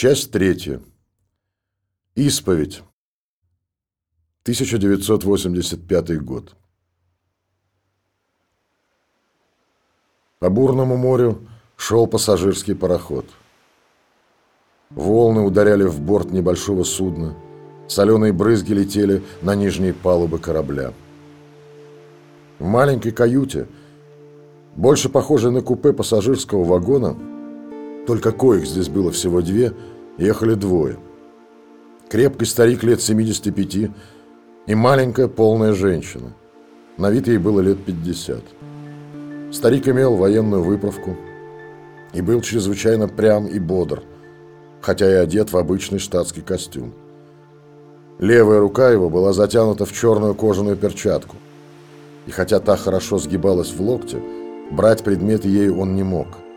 Часть третья. Исповедь. 1985 год. По бурному морю шел пассажирский пароход. Волны ударяли в борт небольшого судна. Соленые брызги летели на нижние палубы корабля. В маленькой каюте, больше похожей на купе пассажирского вагона, только коек здесь было всего две, ехали двое. Крепкий старик лет 75 и маленькая полная женщина. На вид ей было лет 50. Старик имел военную выправку и был чрезвычайно прям и бодр, хотя и одет в обычный штатский костюм. Левая рука его была затянута в черную кожаную перчатку, и хотя та хорошо сгибалась в локте, брать предметы ею он не мог –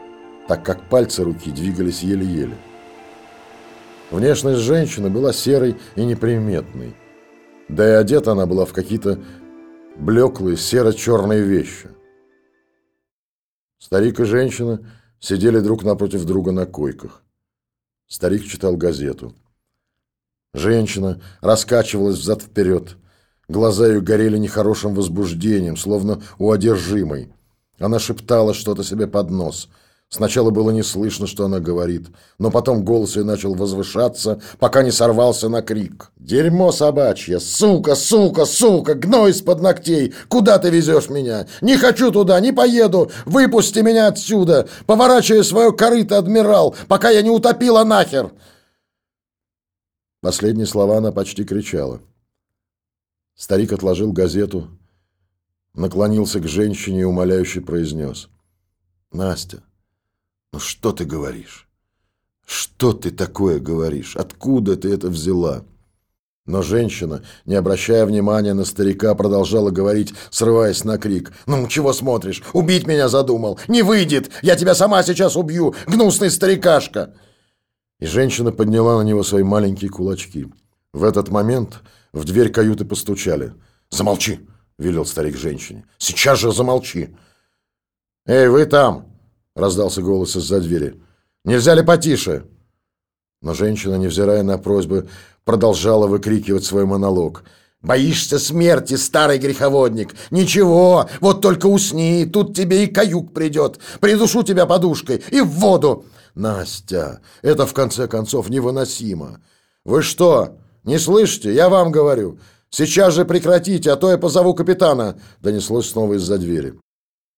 так как пальцы руки двигались еле-еле. Внешность женщины была серой и неприметной, да и одета она была в какие-то блеклые серо-черные вещи. Старик и женщина сидели друг напротив друга на койках. Старик читал газету. Женщина раскачивалась взад-вперед. Глаза ее горели нехорошим возбуждением, словно у одержимой. Она шептала что-то себе под нос – Сначала было не слышно, что она говорит, но потом голос ее начал возвышаться, пока не сорвался на крик. «Дерьмо собачье! Сука, сука, сука! Гной из-под ногтей! Куда ты везешь меня? Не хочу туда, не поеду! Выпусти меня отсюда! Поворачивай свое корыто, адмирал, пока я не утопила нахер!» Последние слова она почти кричала. Старик отложил газету, наклонился к женщине и умоляюще произнес. «Настя, ну что ты говоришь? Что ты такое говоришь? Откуда ты это взяла? Но женщина, не обращая внимания на старика, продолжала говорить, срываясь на крик. «Ну, чего смотришь? Убить меня задумал? Не выйдет! Я тебя сама сейчас убью, гнусный старикашка!» И женщина подняла на него свои маленькие кулачки. В этот момент в дверь каюты постучали. «Замолчи!» — велел старик женщине. «Сейчас же замолчи!» «Эй, вы там!» — раздался голос из-за двери. «Нельзя ли потише?» Но женщина, невзирая на просьбы, продолжала выкрикивать свой монолог. «Боишься смерти, старый греховодник? Ничего, вот только усни, тут тебе и каюк придет. Придушу тебя подушкой и в воду!» «Настя, это в конце концов невыносимо. Вы что, не слышите? Я вам говорю. Сейчас же прекратите, а то я позову капитана!» Донеслось снова из-за двери.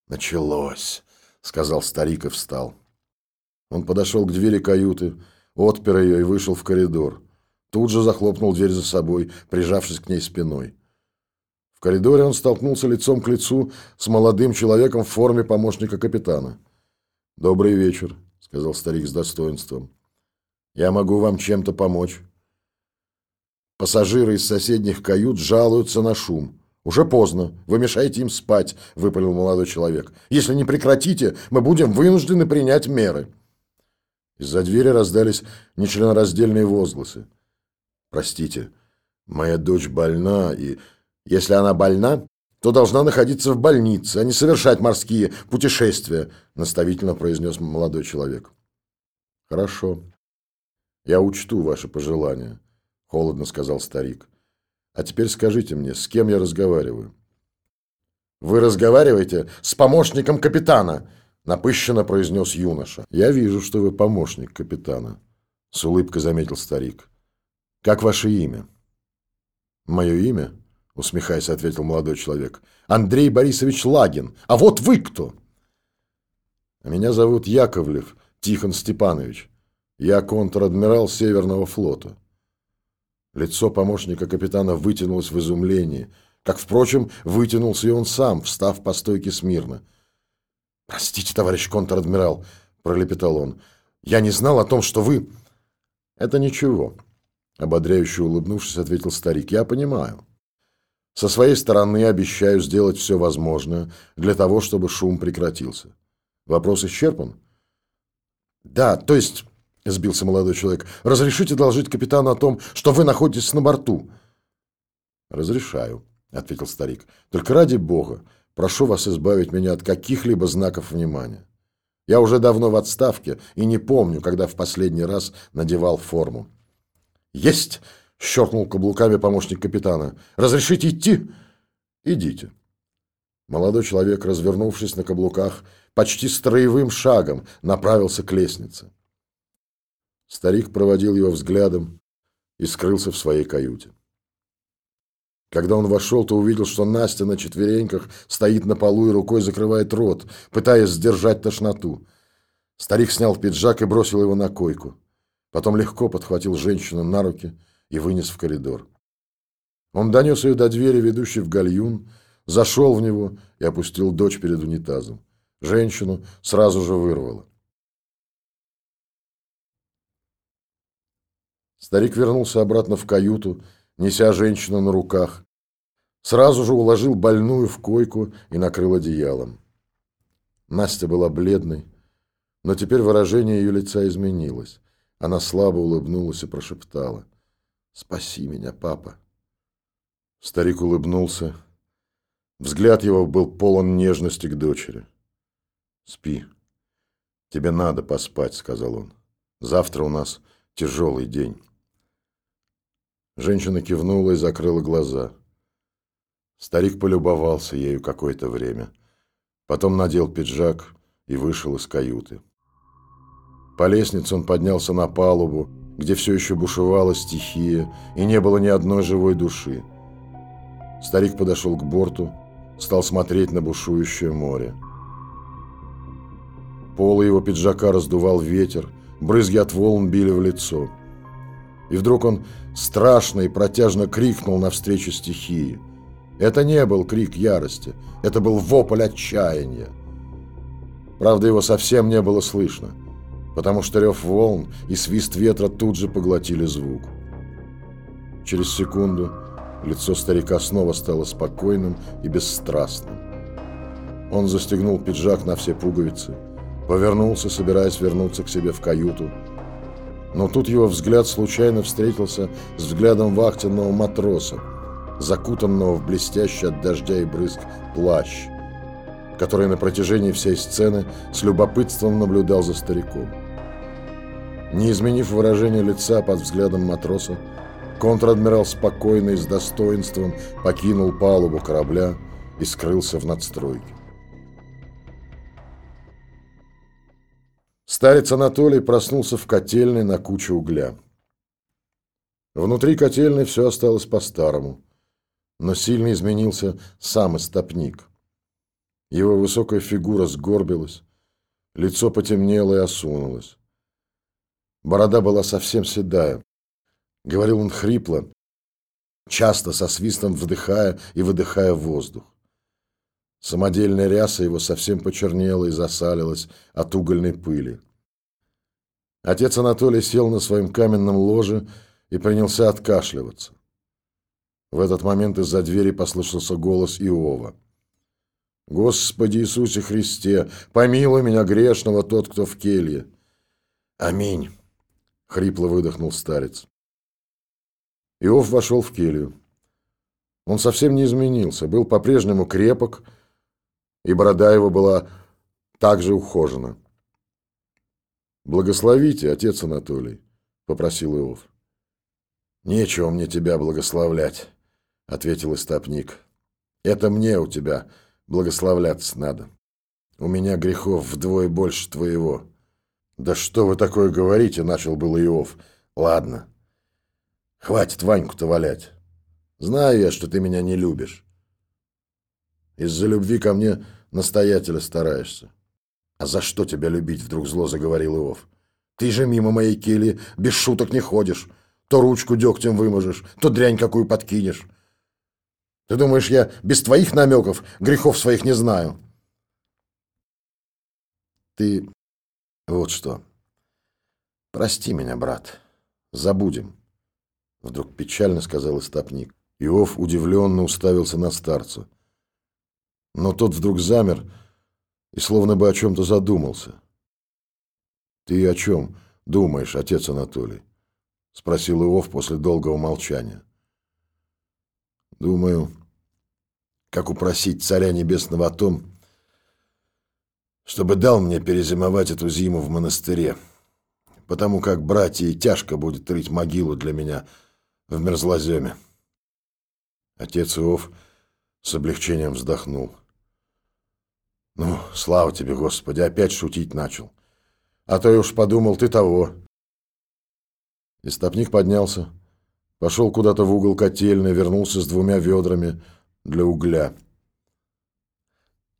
Началось сказал старик и встал. Он подошел к двери каюты, отпер ее и вышел в коридор. Тут же захлопнул дверь за собой, прижавшись к ней спиной. В коридоре он столкнулся лицом к лицу с молодым человеком в форме помощника капитана. «Добрый вечер», — сказал старик с достоинством. «Я могу вам чем-то помочь». Пассажиры из соседних кают жалуются на шум. «Уже поздно. Вы мешаете им спать», — выпалил молодой человек. «Если не прекратите, мы будем вынуждены принять меры». Из-за двери раздались нечленораздельные возгласы. «Простите, моя дочь больна, и если она больна, то должна находиться в больнице, а не совершать морские путешествия», — наставительно произнес молодой человек. «Хорошо. Я учту ваши пожелания», — холодно сказал старик. А теперь скажите мне, с кем я разговариваю? Вы разговариваете с помощником капитана, напыщенно произнес юноша. Я вижу, что вы помощник капитана, с улыбкой заметил старик. Как ваше имя? Мое имя? усмехаясь, ответил молодой человек. Андрей Борисович Лагин. А вот вы кто? Меня зовут Яковлев Тихон Степанович. Я контр-адмирал Северного флота. Лицо помощника капитана вытянулось в изумлении, как, впрочем, вытянулся и он сам, встав по стойке смирно. «Простите, товарищ контр-адмирал», — пролепетал он, — «я не знал о том, что вы...» «Это ничего», — ободряюще улыбнувшись, ответил старик, — «я понимаю. Со своей стороны обещаю сделать все возможное для того, чтобы шум прекратился. Вопрос исчерпан?» «Да, то есть...» — сбился молодой человек. «Разрешите доложить капитану о том, что вы находитесь на борту?» «Разрешаю», — ответил старик. «Только ради бога, прошу вас избавить меня от каких-либо знаков внимания. Я уже давно в отставке и не помню, когда в последний раз надевал форму. «Есть!» — щелкнул каблуками помощник капитана. «Разрешите идти?» «Идите». Молодой человек, развернувшись на каблуках, почти строевым шагом направился к лестнице. Старик проводил его взглядом и скрылся в своей каюте. Когда он вошел, то увидел, что Настя на четвереньках стоит на полу и рукой закрывает рот, пытаясь сдержать тошноту. Старик снял пиджак и бросил его на койку. Потом легко подхватил женщину на руки и вынес в коридор. Он донес ее до двери, ведущей в гальюн, зашел в него и опустил дочь перед унитазом. Женщину сразу же вырвало. Старик вернулся обратно в каюту, неся женщину на руках. Сразу же уложил больную в койку и накрыл одеялом. Настя была бледной, но теперь выражение ее лица изменилось. Она слабо улыбнулась и прошептала. «Спаси меня, папа!» Старик улыбнулся. Взгляд его был полон нежности к дочери. «Спи. Тебе надо поспать», — сказал он. «Завтра у нас тяжелый день». Женщина кивнула и закрыла глаза. Старик полюбовался ею какое-то время. Потом надел пиджак и вышел из каюты. По лестнице он поднялся на палубу, где все еще бушевала стихия, и не было ни одной живой души. Старик подошел к борту, стал смотреть на бушующее море. Полы его пиджака раздувал ветер, брызги от волн били в лицо. И вдруг он страшно и протяжно крикнул навстречу стихии. Это не был крик ярости, это был вопль отчаяния. Правда, его совсем не было слышно, потому что рев волн и свист ветра тут же поглотили звук. Через секунду лицо старика снова стало спокойным и бесстрастным. Он застегнул пиджак на все пуговицы, повернулся, собираясь вернуться к себе в каюту, но тут его взгляд случайно встретился с взглядом вахтенного матроса, закутанного в блестящий от дождя и брызг плащ, который на протяжении всей сцены с любопытством наблюдал за стариком. Не изменив выражение лица под взглядом матроса, контр-адмирал спокойно и с достоинством покинул палубу корабля и скрылся в надстройке. Старец Анатолий проснулся в котельной на куче угля. Внутри котельной все осталось по-старому, но сильно изменился сам истопник. Его высокая фигура сгорбилась, лицо потемнело и осунулось. Борода была совсем седая. Говорил он хрипло, часто со свистом вдыхая и выдыхая воздух. Самодельная ряса его совсем почернела и засалилась от угольной пыли. Отец Анатолий сел на своем каменном ложе и принялся откашливаться. В этот момент из-за двери послышался голос Иова. «Господи Иисусе Христе, помилуй меня грешного, тот, кто в келье!» «Аминь!» — хрипло выдохнул старец. Иов вошел в келью. Он совсем не изменился, был по-прежнему крепок, и борода его была также ухожена. «Благословите, отец Анатолий», — попросил Иов. «Нечего мне тебя благословлять», — ответил истопник. «Это мне у тебя благословляться надо. У меня грехов вдвое больше твоего». «Да что вы такое говорите?» — начал был Иов. «Ладно. Хватит Ваньку-то валять. Знаю я, что ты меня не любишь. Из-за любви ко мне настоятеля стараешься. А за что тебя любить, вдруг зло заговорил Иов. Ты же мимо моей кельи без шуток не ходишь. То ручку дегтем выможешь, то дрянь какую подкинешь. Ты думаешь, я без твоих намеков грехов своих не знаю? Ты вот что. Прости меня, брат. Забудем. Вдруг печально сказал истопник. Иов удивленно уставился на старца. Но тот вдруг замер и словно бы о чем-то задумался. «Ты о чем думаешь, отец Анатолий?» — спросил Иов после долгого молчания. «Думаю, как упросить Царя Небесного о том, чтобы дал мне перезимовать эту зиму в монастыре, потому как братья тяжко будет рыть могилу для меня в мерзлоземе. Отец Иов с облегчением вздохнул. Ну, слава тебе, Господи, опять шутить начал. А то я уж подумал, ты того. Истопник поднялся, пошел куда-то в угол котельной, вернулся с двумя ведрами для угля.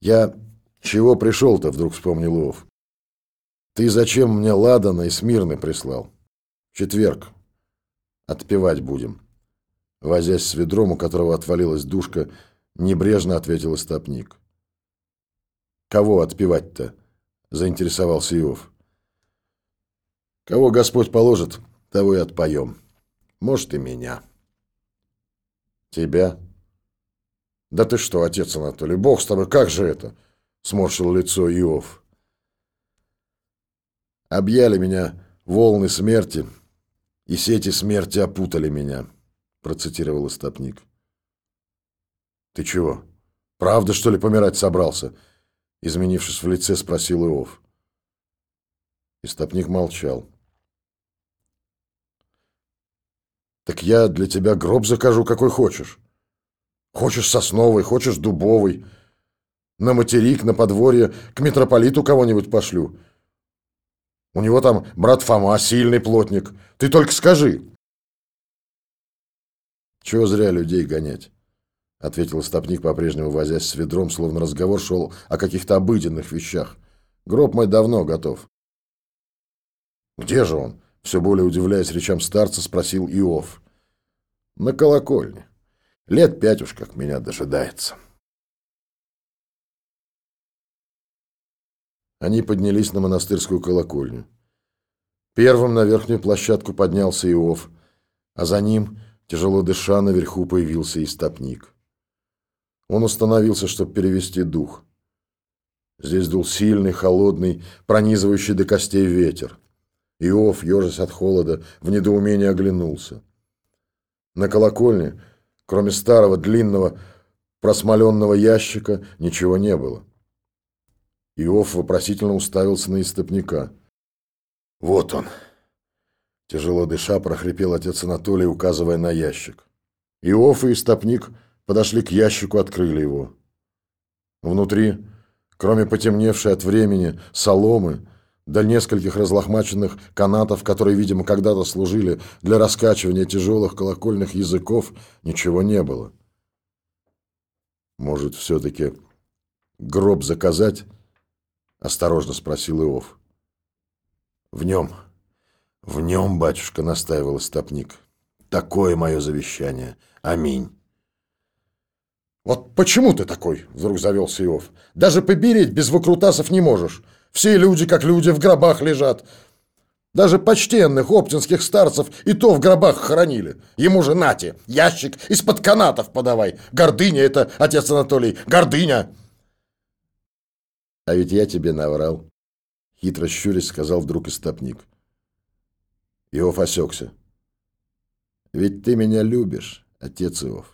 Я чего пришел-то, вдруг вспомнил Ов. Ты зачем мне Ладана и Смирны прислал? Четверг. Отпевать будем. Возясь с ведром, у которого отвалилась душка, небрежно ответил истопник. Кого отпевать-то? Заинтересовался Иов. Кого Господь положит, того и отпоем. Может, и меня. Тебя? Да ты что, отец Анатолий, бог с тобой, как же это? Сморщил лицо Иов. Объяли меня волны смерти, и сети смерти опутали меня, процитировал истопник. Ты чего? Правда, что ли, помирать собрался? Изменившись в лице, спросил Иов. Истопник молчал. Так я для тебя гроб закажу, какой хочешь. Хочешь сосновый, хочешь дубовый. На материк, на подворье, к митрополиту кого-нибудь пошлю. У него там брат Фома, сильный плотник. Ты только скажи. Чего зря людей гонять? Ответил стопник, по-прежнему возясь с ведром, словно разговор шел о каких-то обыденных вещах. Гроб мой давно готов. Где же он? Все более удивляясь речам старца, спросил Иов. На колокольне. Лет пять уж как меня дожидается. Они поднялись на монастырскую колокольню. Первым на верхнюю площадку поднялся Иов, а за ним, тяжело дыша, наверху появился истопник. Он установился, чтобы перевести дух. Здесь дул сильный, холодный, пронизывающий до костей ветер. Иов, ежась от холода, в недоумении оглянулся. На колокольне, кроме старого длинного просмоленного ящика, ничего не было. Иов вопросительно уставился на истопника. «Вот он!» Тяжело дыша, прохрипел отец Анатолий, указывая на ящик. Иов и истопник подошли к ящику, открыли его. Внутри, кроме потемневшей от времени соломы, до нескольких разлохмаченных канатов, которые, видимо, когда-то служили для раскачивания тяжелых колокольных языков, ничего не было. «Может, все-таки гроб заказать?» — осторожно спросил Иов. «В нем, в нем, батюшка, — настаивал стопник. Такое мое завещание. Аминь». «Вот почему ты такой?» — вдруг завелся Иов. «Даже побереть без выкрутасов не можешь. Все люди, как люди, в гробах лежат. Даже почтенных оптинских старцев и то в гробах хоронили. Ему же нате, ящик из-под канатов подавай. Гордыня это, отец Анатолий, гордыня!» «А ведь я тебе наврал», — хитро щурясь сказал вдруг истопник. Иов осекся. «Ведь ты меня любишь, отец Иов», —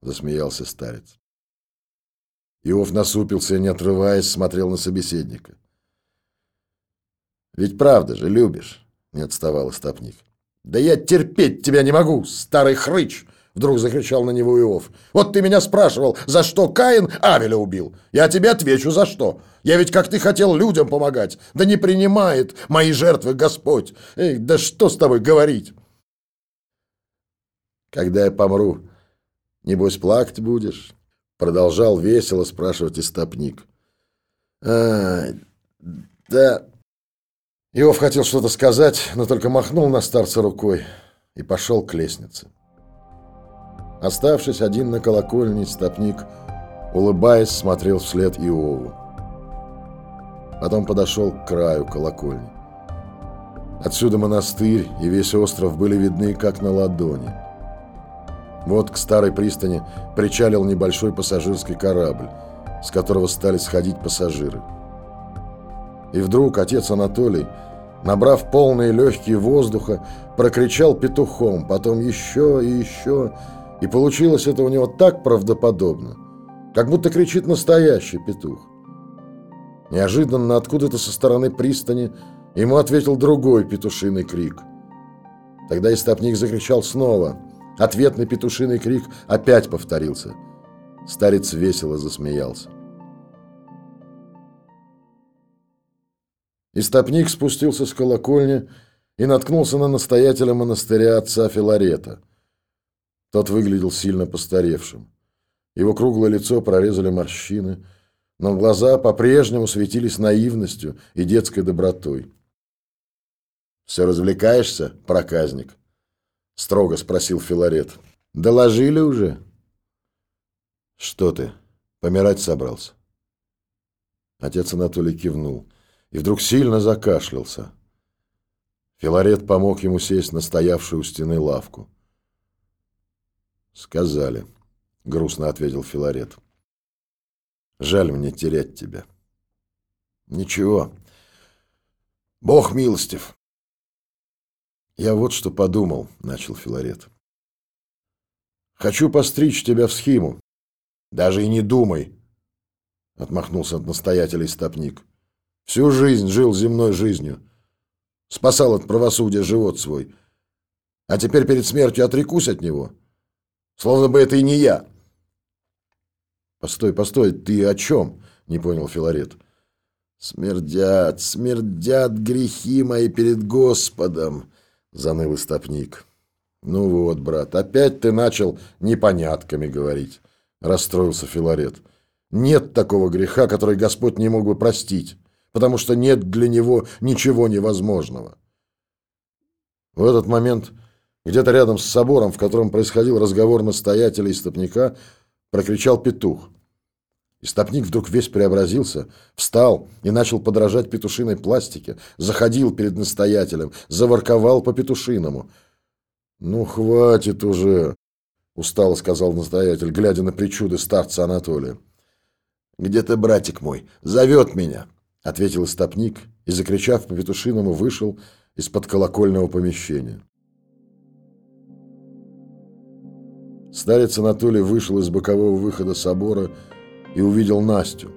засмеялся старец. Иов насупился и, не отрываясь, смотрел на собеседника. Ведь правда же любишь, не отставал стопник. Да я терпеть тебя не могу, старый хрыч, вдруг закричал на него Иов. Вот ты меня спрашивал, за что Каин Авеля убил? Я тебе отвечу, за что. Я ведь, как ты хотел, людям помогать. Да не принимает мои жертвы Господь. Эй, да что с тобой говорить? Когда я помру, небось плакать будешь? Продолжал весело спрашивать истопник. А, да, Иов хотел что-то сказать, но только махнул на старца рукой и пошел к лестнице. Оставшись один на колокольне, стопник, улыбаясь, смотрел вслед Иову. Потом подошел к краю колокольни. Отсюда монастырь и весь остров были видны как на ладони. Вот к старой пристани причалил небольшой пассажирский корабль, с которого стали сходить пассажиры. И вдруг отец Анатолий, набрав полные легкие воздуха, прокричал петухом, потом еще и еще, и получилось это у него так правдоподобно, как будто кричит настоящий петух. Неожиданно откуда-то со стороны пристани ему ответил другой петушиный крик. Тогда истопник закричал снова. Ответный петушиный крик опять повторился. Старец весело засмеялся. Истопник спустился с колокольни и наткнулся на настоятеля монастыря отца Филарета. Тот выглядел сильно постаревшим. Его круглое лицо прорезали морщины, но глаза по-прежнему светились наивностью и детской добротой. «Все развлекаешься, проказник?» — строго спросил Филарет. «Доложили уже?» «Что ты, помирать собрался?» Отец Анатолий кивнул и вдруг сильно закашлялся. Филарет помог ему сесть на стоявшую у стены лавку. «Сказали», — грустно ответил Филарет. «Жаль мне терять тебя». «Ничего. Бог милостив». «Я вот что подумал», — начал Филарет. «Хочу постричь тебя в схиму». «Даже и не думай», — отмахнулся от настоятелей стопник. «Всю жизнь жил земной жизнью. Спасал от правосудия живот свой. А теперь перед смертью отрекусь от него. Словно бы это и не я». «Постой, постой, ты о чем?» — не понял Филарет. «Смердят, смердят грехи мои перед Господом», — заныл истопник. «Ну вот, брат, опять ты начал непонятками говорить», — расстроился Филарет. «Нет такого греха, который Господь не мог бы простить, потому что нет для него ничего невозможного». В этот момент где-то рядом с собором, в котором происходил разговор настоятеля и стопника, прокричал петух. Истопник вдруг весь преобразился, встал и начал подражать петушиной пластике, заходил перед настоятелем, заворковал по петушиному. «Ну, хватит уже!» — устало сказал настоятель, глядя на причуды старца Анатолия. «Где ты, братик мой? Зовет меня!» — ответил истопник и, закричав по петушиному, вышел из-под колокольного помещения. Старец Анатолий вышел из бокового выхода собора и увидел Настю.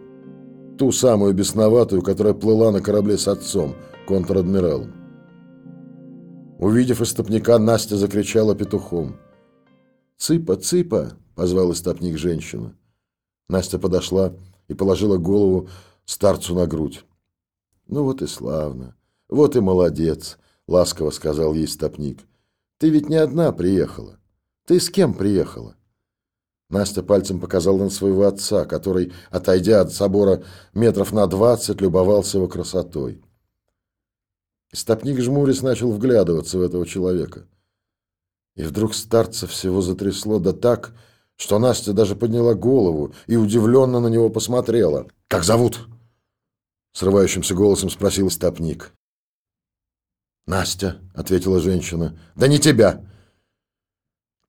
Ту самую бесноватую, которая плыла на корабле с отцом, контр-адмиралом. Увидев истопника, Настя закричала петухом. «Цыпа, цыпа!» — позвал истопник женщину. Настя подошла и положила голову старцу на грудь. «Ну вот и славно, вот и молодец», — ласково сказал ей стопник. «Ты ведь не одна приехала. Ты с кем приехала?» Настя пальцем показала на своего отца, который, отойдя от собора метров на двадцать, любовался его красотой. Стопник жмурясь начал вглядываться в этого человека. И вдруг старца всего затрясло да так, что Настя даже подняла голову и удивленно на него посмотрела. «Как зовут?» Срывающимся голосом спросил стопник. «Настя», — ответила женщина. «Да не тебя!»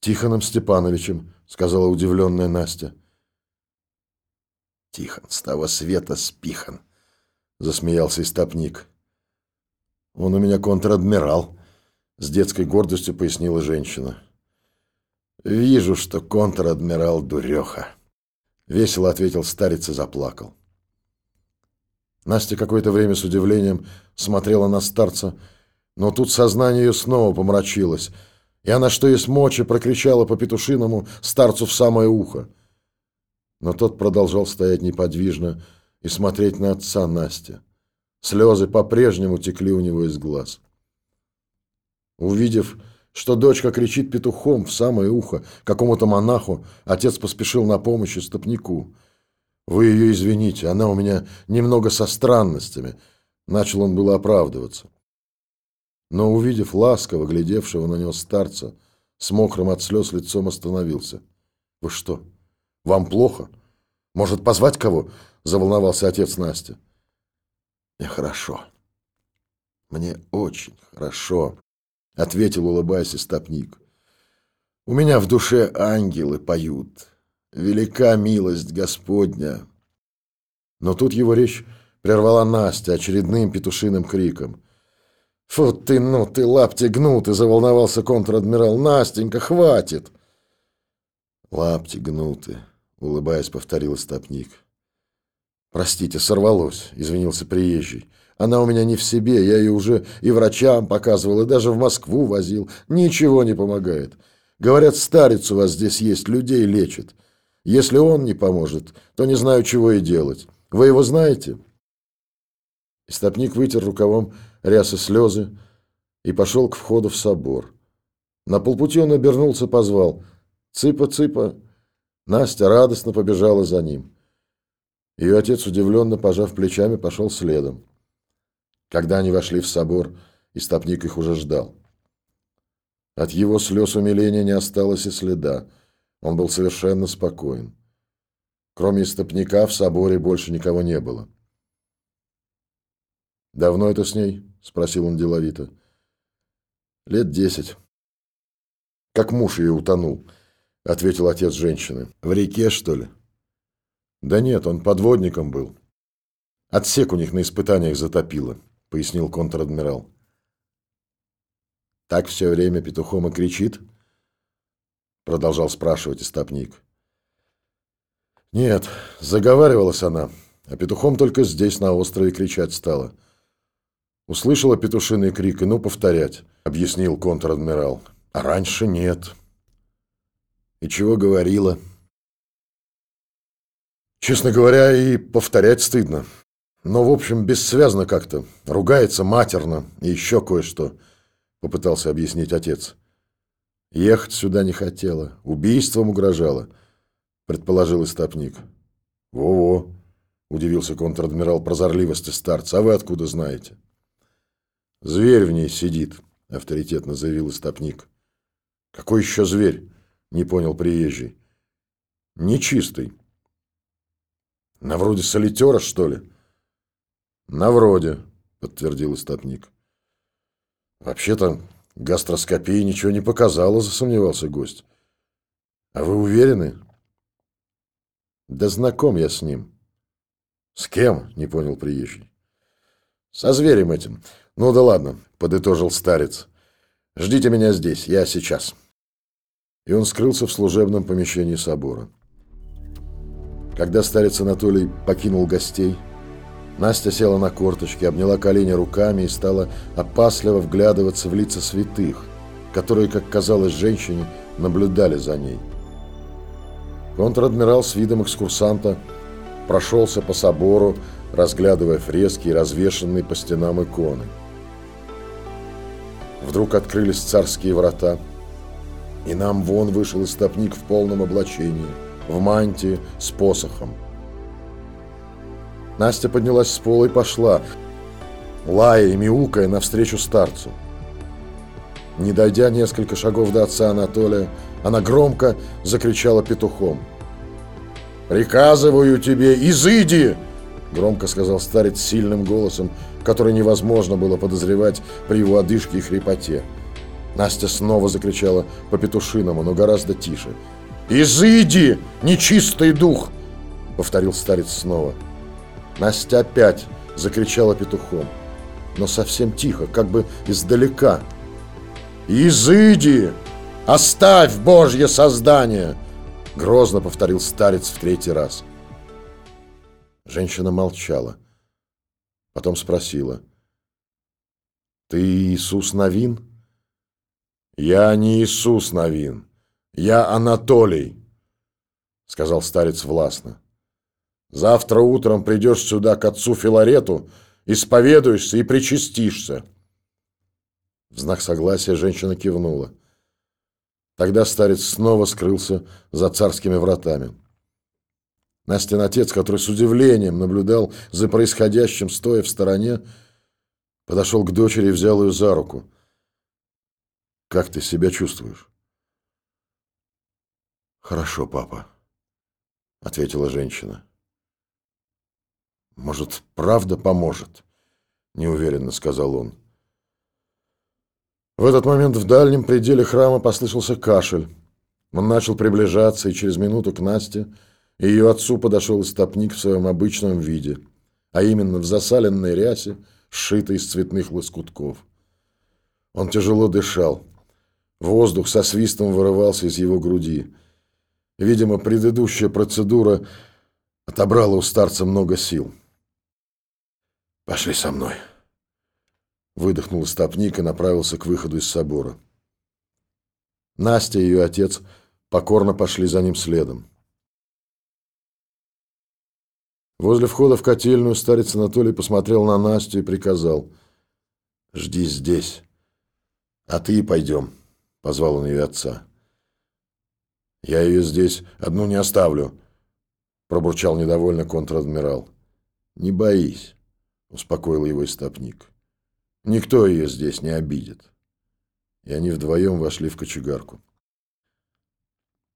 «Тихоном Степановичем», сказала удивленная Настя. Тихон, с того света спихан, засмеялся истопник. Он у меня контр-адмирал, с детской гордостью пояснила женщина. Вижу, что контр-адмирал дуреха. Весело ответил старец и заплакал. Настя какое-то время с удивлением смотрела на старца, но тут сознание ее снова помрачилось — и она, что есть мочи, прокричала по петушиному старцу в самое ухо. Но тот продолжал стоять неподвижно и смотреть на отца Настя. Слезы по-прежнему текли у него из глаз. Увидев, что дочка кричит петухом в самое ухо какому-то монаху, отец поспешил на помощь истопнику. «Вы ее извините, она у меня немного со странностями», — начал он было оправдываться но, увидев ласково глядевшего на него старца, с мокрым от слез лицом остановился. «Вы что, вам плохо? Может, позвать кого?» — заволновался отец Настя. «Мне хорошо. Мне очень хорошо», — ответил, улыбаясь, истопник. «У меня в душе ангелы поют. Велика милость Господня». Но тут его речь прервала Настя очередным петушиным криком — Фу ты, ну ты, лапти гнутый, заволновался контр-адмирал. Настенька, хватит. Лапти гнуты, улыбаясь, повторил стопник. «Простите, сорвалось», — извинился приезжий. «Она у меня не в себе, я ее уже и врачам показывал, и даже в Москву возил. Ничего не помогает. Говорят, старец у вас здесь есть, людей лечит. Если он не поможет, то не знаю, чего и делать. Вы его знаете?» Истопник вытер рукавом рясы слезы и пошел к входу в собор. На полпути он обернулся, позвал. «Цыпа, цыпа!» Настя радостно побежала за ним. Ее отец, удивленно пожав плечами, пошел следом. Когда они вошли в собор, истопник их уже ждал. От его слез умиления не осталось и следа. Он был совершенно спокоен. Кроме истопника в соборе больше никого не было. «Давно это с ней?» — спросил он деловито. «Лет десять». «Как муж ее утонул», — ответил отец женщины. «В реке, что ли?» «Да нет, он подводником был. Отсек у них на испытаниях затопило», — пояснил контр-адмирал. «Так все время петухом и кричит?» — продолжал спрашивать истопник. «Нет, заговаривалась она, а петухом только здесь, на острове, кричать стала». Услышала петушиный крик и ну повторять, объяснил контр-адмирал. А раньше нет. И чего говорила? Честно говоря, и повторять стыдно. Но, в общем, бессвязно как-то. Ругается матерно и еще кое-что, попытался объяснить отец. Ехать сюда не хотела, убийством угрожала, предположил истопник. Во-во, удивился контр-адмирал прозорливости старца. А вы откуда знаете? Зверь в ней сидит, авторитетно заявил истопник. Какой еще зверь? Не понял приезжий. Нечистый. На вроде солитера, что ли? На вроде, подтвердил истопник. Вообще-то гастроскопия ничего не показала, засомневался гость. А вы уверены? Да знаком я с ним. С кем? Не понял приезжий. Со зверем этим. Ну да ладно, подытожил старец. Ждите меня здесь, я сейчас. И он скрылся в служебном помещении собора. Когда старец Анатолий покинул гостей, Настя села на корточки, обняла колени руками и стала опасливо вглядываться в лица святых, которые, как казалось женщине, наблюдали за ней. Контр-адмирал с видом экскурсанта прошелся по собору, разглядывая фрески и развешанные по стенам иконы. Вдруг открылись царские врата, и нам вон вышел истопник в полном облачении, в мантии с посохом. Настя поднялась с пола и пошла, лая и мяукая навстречу старцу. Не дойдя несколько шагов до отца Анатолия, она громко закричала петухом. «Приказываю тебе, изыди!» Громко сказал старец сильным голосом, который невозможно было подозревать при его одышке и хрипоте. Настя снова закричала по-петушиному, но гораздо тише. «Изыди, нечистый дух!» — повторил старец снова. Настя опять закричала петухом, но совсем тихо, как бы издалека. «Изыди! Оставь Божье создание!» — грозно повторил старец в третий раз. Женщина молчала. Потом спросила. «Ты Иисус Новин?» «Я не Иисус Новин. Я Анатолий», — сказал старец властно. «Завтра утром придешь сюда к отцу Филарету, исповедуешься и причастишься». В знак согласия женщина кивнула. Тогда старец снова скрылся за царскими вратами. Настин отец, который с удивлением наблюдал за происходящим, стоя в стороне, подошел к дочери и взял ее за руку. «Как ты себя чувствуешь?» «Хорошо, папа», — ответила женщина. «Может, правда поможет?» — неуверенно сказал он. В этот момент в дальнем пределе храма послышался кашель. Он начал приближаться, и через минуту к Насте ее отцу подошел истопник в своем обычном виде, а именно в засаленной рясе, сшитой из цветных лоскутков. Он тяжело дышал. Воздух со свистом вырывался из его груди. Видимо, предыдущая процедура отобрало у старца много сил. «Пошли со мной», — выдохнул стопник и направился к выходу из собора. Настя и ее отец покорно пошли за ним следом. Возле входа в котельную старец Анатолий посмотрел на Настю и приказал. «Жди здесь, а ты и пойдем», — позвал он ее отца. «Я ее здесь одну не оставлю», — пробурчал недовольно контр-адмирал. «Не боись», — успокоил его истопник. «Никто ее здесь не обидит». И они вдвоем вошли в кочегарку.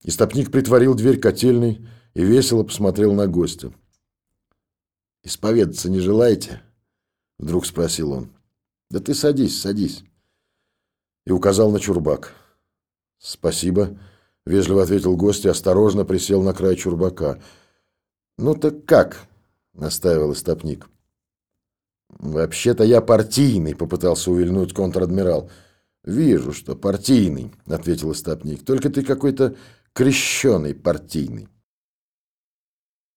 Истопник притворил дверь котельной и весело посмотрел на гостя. «Исповедаться не желаете?» — вдруг спросил он. «Да ты садись, садись». И указал на чурбак. «Спасибо», — вежливо ответил гость и осторожно присел на край чурбака. «Ну так как?» — настаивал истопник. «Вообще-то я партийный», — попытался увильнуть контр-адмирал. «Вижу, что партийный», — ответил истопник. «Только ты какой-то крещеный партийный».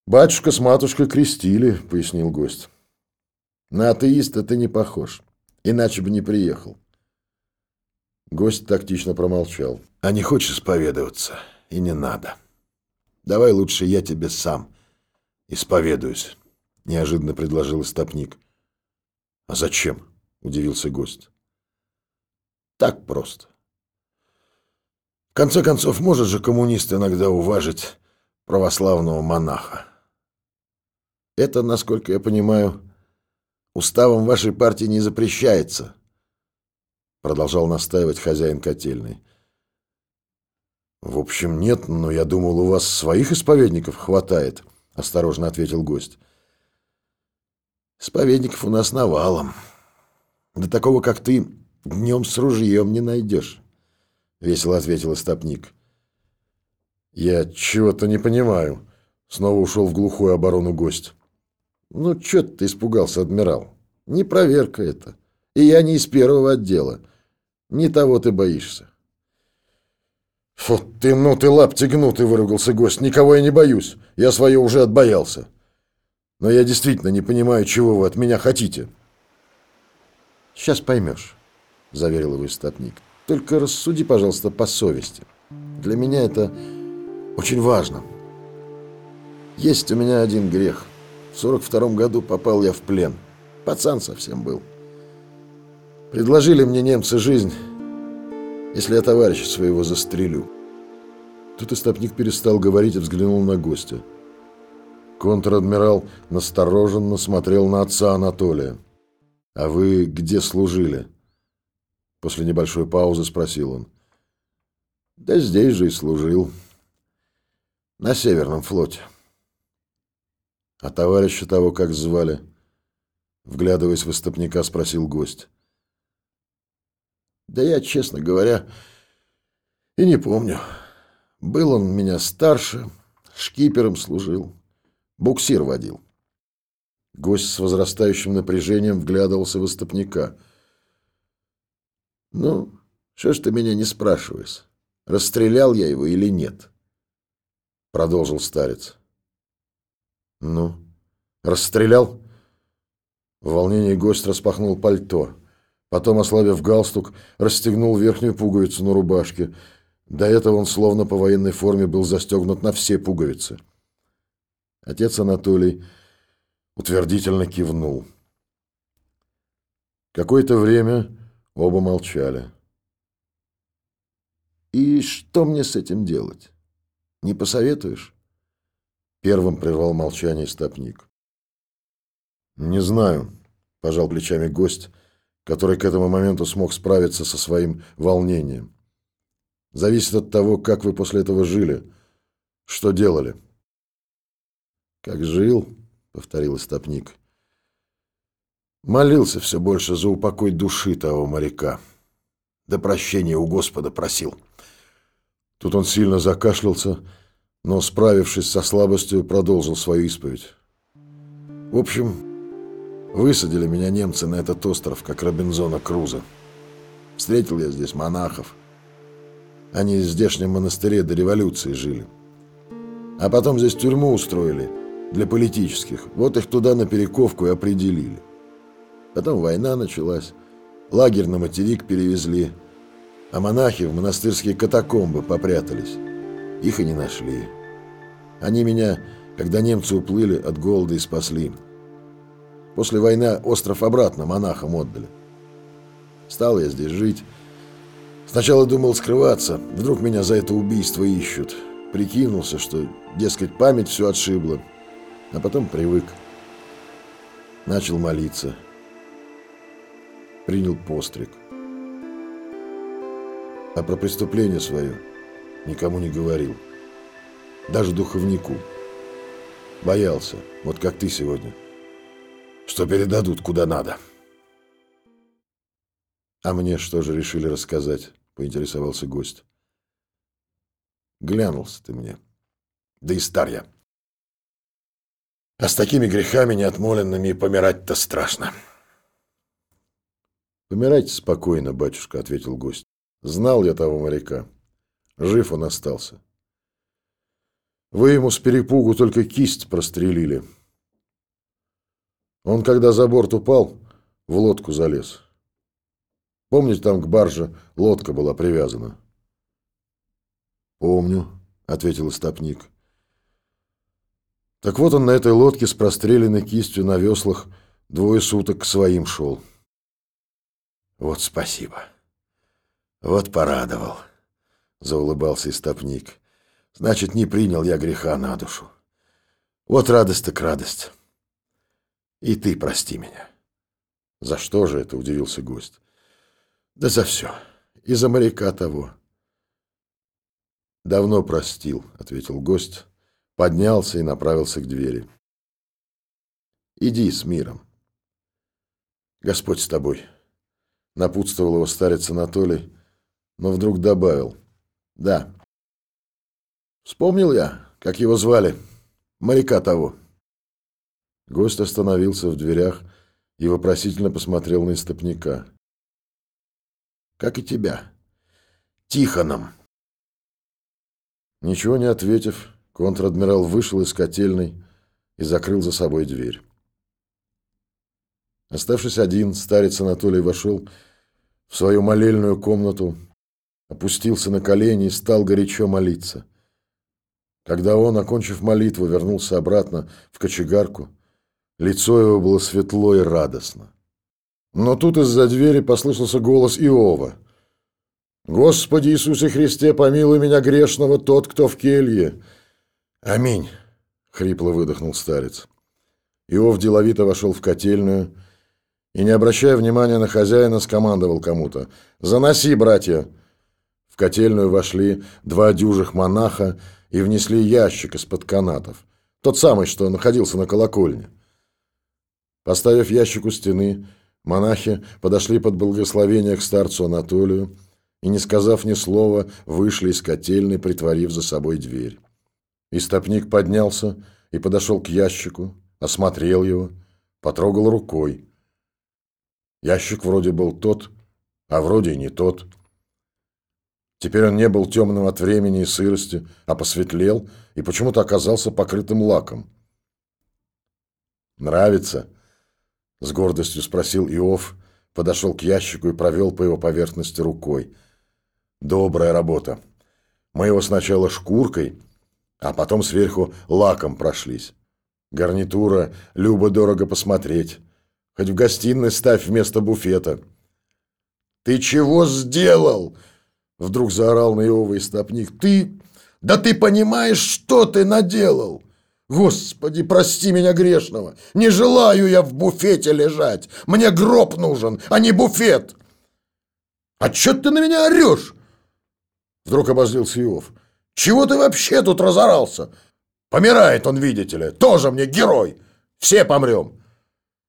«Батюшка с матушкой крестили», — пояснил гость. «На атеиста ты не похож, иначе бы не приехал». Гость тактично промолчал. «А не хочешь исповедоваться? И не надо. Давай лучше я тебе сам исповедуюсь», — неожиданно предложил истопник. «А зачем?» — удивился гость. «Так просто. В конце концов, может же коммунист иногда уважить православного монаха. Это, насколько я понимаю, уставом вашей партии не запрещается, продолжал настаивать хозяин котельной. В общем, нет, но я думал, у вас своих исповедников хватает, осторожно ответил гость. Исповедников у нас навалом. До такого, как ты, днем с ружьем не найдешь, весело ответил истопник. Я чего-то не понимаю, снова ушел в глухую оборону гость. Ну, что ты испугался, адмирал? Не проверка это. И я не из первого отдела. Не того ты боишься. Фу ты, ну ты лапти гнутый, выругался гость. Никого я не боюсь. Я свое уже отбоялся. Но я действительно не понимаю, чего вы от меня хотите. Сейчас поймешь, заверил его истопник. Только рассуди, пожалуйста, по совести. Для меня это очень важно. Есть у меня один грех — в 42 году попал я в плен. Пацан совсем был. Предложили мне немцы жизнь, если я товарища своего застрелю. Тут истопник перестал говорить и взглянул на гостя. Контр-адмирал настороженно смотрел на отца Анатолия. «А вы где служили?» После небольшой паузы спросил он. «Да здесь же и служил. На Северном флоте». А товарища того как звали? Вглядываясь в истопника, спросил гость. Да я, честно говоря, и не помню. Был он меня старше, шкипером служил, буксир водил. Гость с возрастающим напряжением вглядывался в истопника. «Ну, что ж ты меня не спрашиваешь, расстрелял я его или нет?» Продолжил старец. «Ну, расстрелял?» В волнении гость распахнул пальто. Потом, ослабив галстук, расстегнул верхнюю пуговицу на рубашке. До этого он словно по военной форме был застегнут на все пуговицы. Отец Анатолий утвердительно кивнул. Какое-то время оба молчали. «И что мне с этим делать? Не посоветуешь?» Первым прервал молчание стопник. «Не знаю», — пожал плечами гость, который к этому моменту смог справиться со своим волнением. «Зависит от того, как вы после этого жили, что делали». «Как жил», — повторил стопник. «Молился все больше за упокой души того моряка. Да прощения у Господа просил». Тут он сильно закашлялся, — но, справившись со слабостью, продолжил свою исповедь. В общем, высадили меня немцы на этот остров, как Робинзона Круза. Встретил я здесь монахов. Они в здешнем монастыре до революции жили. А потом здесь тюрьму устроили для политических. Вот их туда на перековку и определили. Потом война началась, лагерь на материк перевезли, а монахи в монастырские катакомбы попрятались. Их и не нашли. Они меня, когда немцы уплыли, от голода и спасли. После войны остров обратно монахам отдали. Стал я здесь жить. Сначала думал скрываться, вдруг меня за это убийство ищут. Прикинулся, что, дескать, память все отшибла, а потом привык. Начал молиться. Принял постриг. А про преступление свое никому не говорил. Даже духовнику. Боялся, вот как ты сегодня, что передадут куда надо. А мне что же решили рассказать? Поинтересовался гость. Глянулся ты мне. Да и стар я. А с такими грехами неотмоленными помирать-то страшно. Помирайте спокойно, батюшка, ответил гость. Знал я того моряка. Жив он остался. Вы ему с перепугу только кисть прострелили. Он, когда за борт упал, в лодку залез. Помните, там к барже лодка была привязана? Помню, ответил истопник. Так вот он на этой лодке с простреленной кистью на веслах двое суток к своим шел. Вот спасибо. Вот порадовал, заулыбался истопник. Значит, не принял я греха на душу. Вот радость так радость. И ты прости меня. За что же это, удивился гость. Да за все. И за моряка того. Давно простил, ответил гость, поднялся и направился к двери. Иди с миром. Господь с тобой. Напутствовал его старец Анатолий, но вдруг добавил. Да. Вспомнил я, как его звали. Моряка того. Гость остановился в дверях и вопросительно посмотрел на истопника как и тебя. Тихоном. Ничего не ответив, контр-адмирал вышел из котельной и закрыл за собой дверь. Оставшись один, старец Анатолий вошел в свою молельную комнату, опустился на колени и стал горячо молиться. Когда он, окончив молитву, вернулся обратно в кочегарку, лицо его было светло и радостно. Но тут из-за двери послышался голос Иова. «Господи Иисусе Христе, помилуй меня грешного, тот, кто в келье!» «Аминь!» — хрипло выдохнул старец. Иов деловито вошел в котельную и, не обращая внимания на хозяина, скомандовал кому-то. «Заноси, братья!» Котельную вошли два дюжих монаха и внесли ящик из-под канатов. Тот самый, что находился на колокольне. Поставив ящик у стены, Монахи подошли под благословение к старцу Анатолию и, не сказав ни слова, вышли из котельной, притворив за собой дверь. Истопник поднялся и подошел к ящику, осмотрел его, потрогал рукой. Ящик вроде был тот, а вроде и не тот. Теперь он не был темным от времени и сырости, а посветлел и почему-то оказался покрытым лаком. «Нравится?» С гордостью спросил Иов, подошел к ящику и провел по его поверхности рукой. Добрая работа. Мы его сначала шкуркой, а потом сверху лаком прошлись. Гарнитура любо-дорого посмотреть. Хоть в гостиной ставь вместо буфета. «Ты чего сделал?» Вдруг заорал на Иова истопник. «Ты... Да ты понимаешь, что ты наделал?» Господи, прости меня грешного. Не желаю я в буфете лежать. Мне гроб нужен, а не буфет. А чё ты на меня орёшь? Вдруг обозлился Иов. Чего ты вообще тут разорался? Помирает он, видите ли. Тоже мне герой. Все помрем.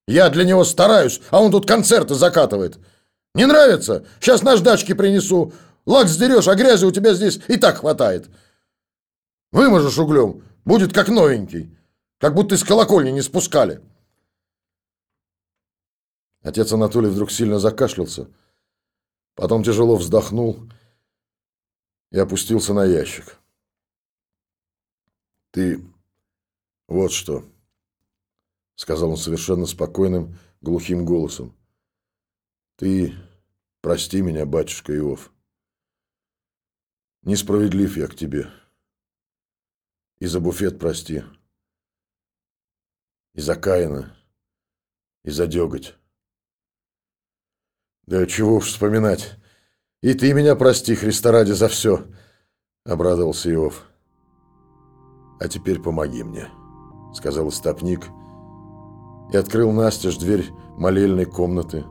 Я для него стараюсь, а он тут концерты закатывает. Не нравится? Сейчас наждачки принесу. Лак сдерешь, а грязи у тебя здесь и так хватает. Выможешь углем, Будет как новенький. Как будто из колокольни не спускали. Отец Анатолий вдруг сильно закашлялся. Потом тяжело вздохнул и опустился на ящик. Ты вот что. сказал он совершенно спокойным, глухим голосом. Ты прости меня, батюшка Иов. Несправедлив я к тебе. И за буфет прости. И за Каина. И за деготь. Да чего уж вспоминать. И ты меня прости, Христа ради, за все, обрадовался Иов. А теперь помоги мне, сказал истопник и открыл настежь дверь молельной комнаты.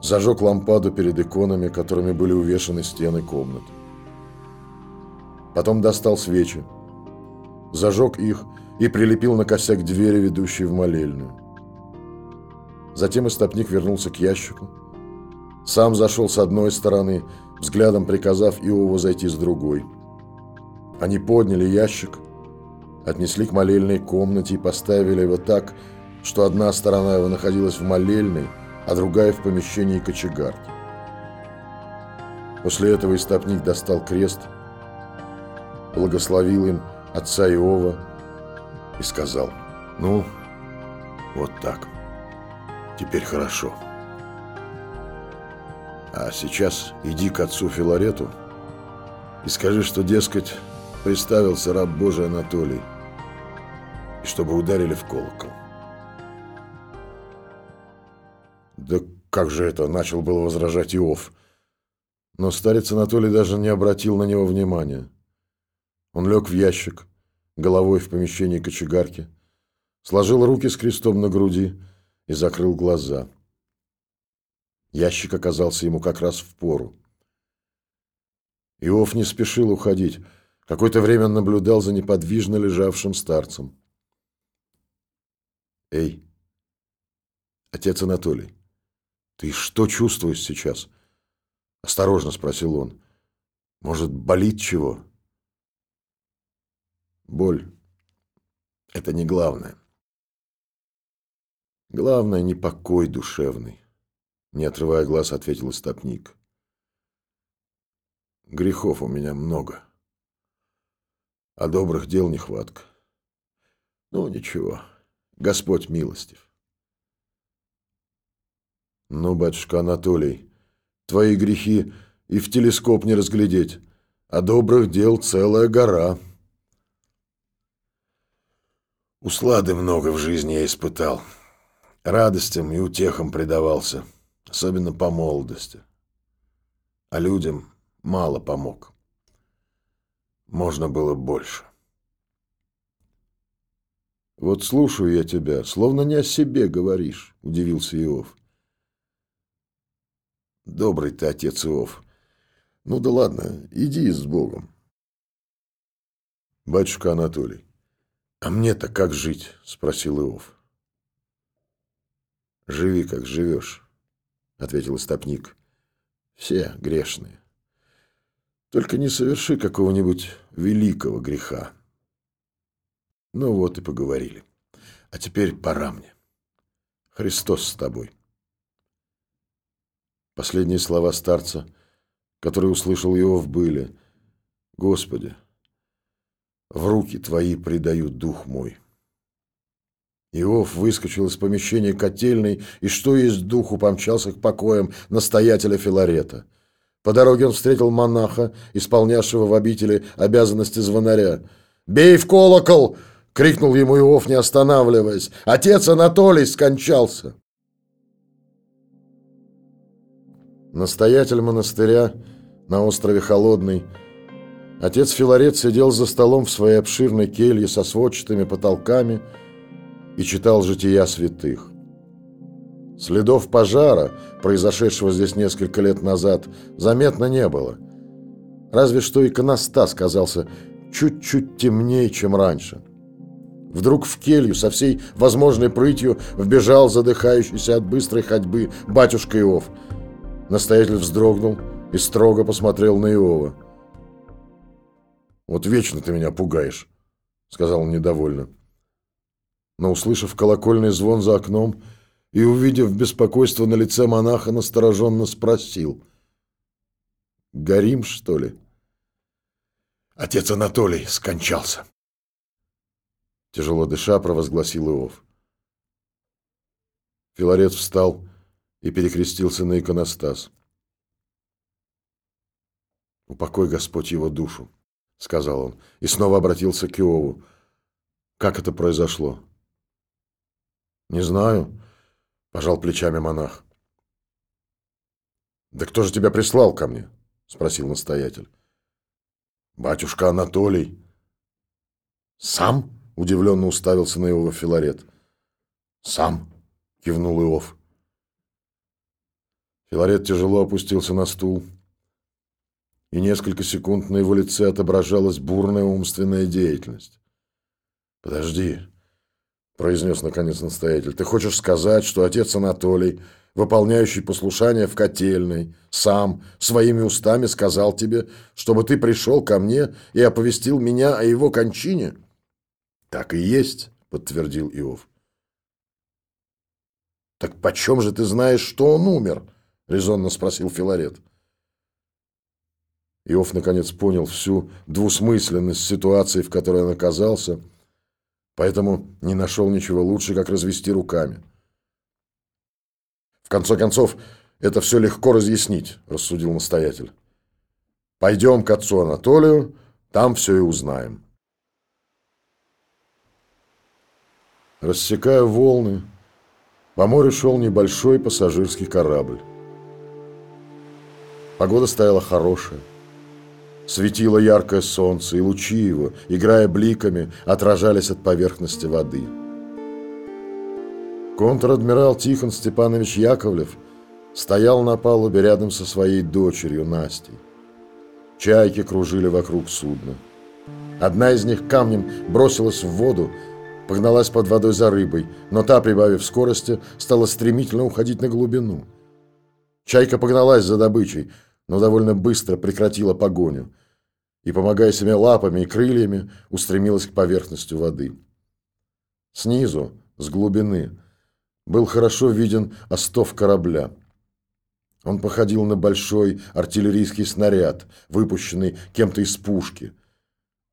Зажег лампаду перед иконами, которыми были увешаны стены комнаты. Потом достал свечи, зажег их и прилепил на косяк двери, ведущей в молельную. Затем истопник вернулся к ящику, сам зашел с одной стороны, взглядом приказав Иову зайти с другой. Они подняли ящик, отнесли к молельной комнате и поставили его так, что одна сторона его находилась в молельной, а другая в помещении кочегарки. После этого истопник достал крест, благословил им отца Иова и сказал, «Ну, вот так, теперь хорошо». А сейчас иди к отцу Филарету и скажи, что, дескать, представился раб Божий Анатолий, и чтобы ударили в колокол. Да как же это, начал было возражать Иов. Но старец Анатолий даже не обратил на него внимания. Он лег в ящик, головой в помещении кочегарки, сложил руки с крестом на груди и закрыл глаза. Ящик оказался ему как раз в пору. Иов не спешил уходить. Какое-то время наблюдал за неподвижно лежавшим старцем. «Эй, отец Анатолий, ты что чувствуешь сейчас?» Осторожно спросил он. «Может, болит чего?» «Боль — это не главное. Главное — не покой душевный. Не отрывая глаз, ответил истопник. Грехов у меня много, а добрых дел нехватка. Ну, ничего, Господь милостив. Ну, батюшка Анатолий, твои грехи и в телескоп не разглядеть, а добрых дел целая гора. Услады много в жизни я испытал, радостям и утехам предавался — особенно по молодости. А людям мало помог. Можно было больше. «Вот слушаю я тебя, словно не о себе говоришь», — удивился Иов. «Добрый ты, отец Иов. Ну да ладно, иди с Богом». «Батюшка Анатолий, а мне-то как жить?» — спросил Иов. «Живи, как живешь ответил истопник. Все грешные. Только не соверши какого-нибудь великого греха. Ну вот и поговорили. А теперь пора мне. Христос с тобой. Последние слова старца, которые услышал Иов, были «Господи, в руки Твои предаю дух мой». Иов выскочил из помещения котельной и, что есть духу, помчался к покоям настоятеля Филарета. По дороге он встретил монаха, исполнявшего в обители обязанности звонаря. «Бей в колокол!» — крикнул ему Иов, не останавливаясь. «Отец Анатолий скончался!» Настоятель монастыря на острове Холодный Отец Филарет сидел за столом в своей обширной келье со сводчатыми потолками и читал жития святых. Следов пожара, произошедшего здесь несколько лет назад, заметно не было. Разве что иконостас казался чуть-чуть темнее, чем раньше. Вдруг в келью со всей возможной прытью вбежал задыхающийся от быстрой ходьбы батюшка Иов. Настоятель вздрогнул и строго посмотрел на Иова. «Вот вечно ты меня пугаешь», — сказал он недовольно но, услышав колокольный звон за окном и увидев беспокойство на лице монаха, настороженно спросил. «Горим, что ли?» «Отец Анатолий скончался». Тяжело дыша, провозгласил Иов. Филарет встал и перекрестился на иконостас. «Упокой, Господь, его душу», — сказал он, и снова обратился к Иову. «Как это произошло?» «Не знаю», — пожал плечами монах. «Да кто же тебя прислал ко мне?» — спросил настоятель. «Батюшка Анатолий». «Сам?» — удивленно уставился на Иова Филарет. «Сам», — кивнул Иов. Филарет тяжело опустился на стул, и несколько секунд на его лице отображалась бурная умственная деятельность. «Подожди», — произнес наконец настоятель, — «ты хочешь сказать, что отец Анатолий, выполняющий послушание в котельной, сам своими устами сказал тебе, чтобы ты пришел ко мне и оповестил меня о его кончине?» «Так и есть», — подтвердил Иов. «Так почем же ты знаешь, что он умер?» — резонно спросил Филарет. Иов наконец понял всю двусмысленность ситуации, в которой он оказался, поэтому не нашел ничего лучше, как развести руками. «В конце концов, это все легко разъяснить», — рассудил настоятель. «Пойдем к отцу Анатолию, там все и узнаем». Рассекая волны, по морю шел небольшой пассажирский корабль. Погода стояла хорошая. Светило яркое солнце, и лучи его, играя бликами, отражались от поверхности воды. Контр-адмирал Тихон Степанович Яковлев стоял на палубе рядом со своей дочерью Настей. Чайки кружили вокруг судна. Одна из них камнем бросилась в воду, погналась под водой за рыбой, но та, прибавив скорости, стала стремительно уходить на глубину. Чайка погналась за добычей, но довольно быстро прекратила погоню и, помогая себе лапами и крыльями, устремилась к поверхности воды. Снизу, с глубины, был хорошо виден остов корабля. Он походил на большой артиллерийский снаряд, выпущенный кем-то из пушки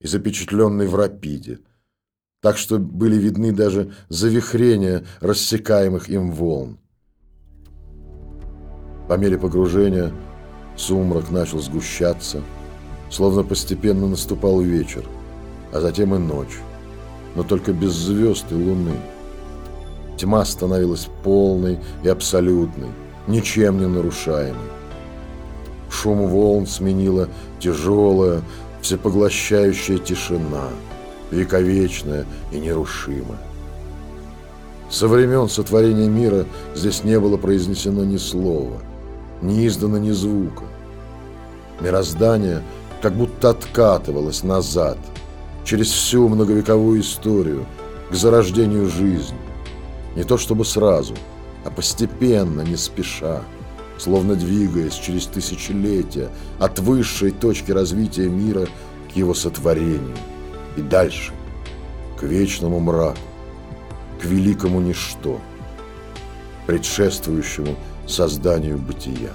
и запечатленный в рапиде так что были видны даже завихрения рассекаемых им волн. По мере погружения сумрак начал сгущаться, словно постепенно наступал вечер, а затем и ночь, но только без звезд и луны. Тьма становилась полной и абсолютной, ничем не нарушаемой. Шум волн сменила тяжелая, всепоглощающая тишина – вековечное и нерушимое. Со времен сотворения мира здесь не было произнесено ни слова, не издано ни звука. Мироздание как будто откатывалось назад, через всю многовековую историю, к зарождению жизни. Не то чтобы сразу, а постепенно, не спеша, словно двигаясь через тысячелетия от высшей точки развития мира к его сотворению и дальше, к вечному мраку, к великому ничто, предшествующему созданию бытия.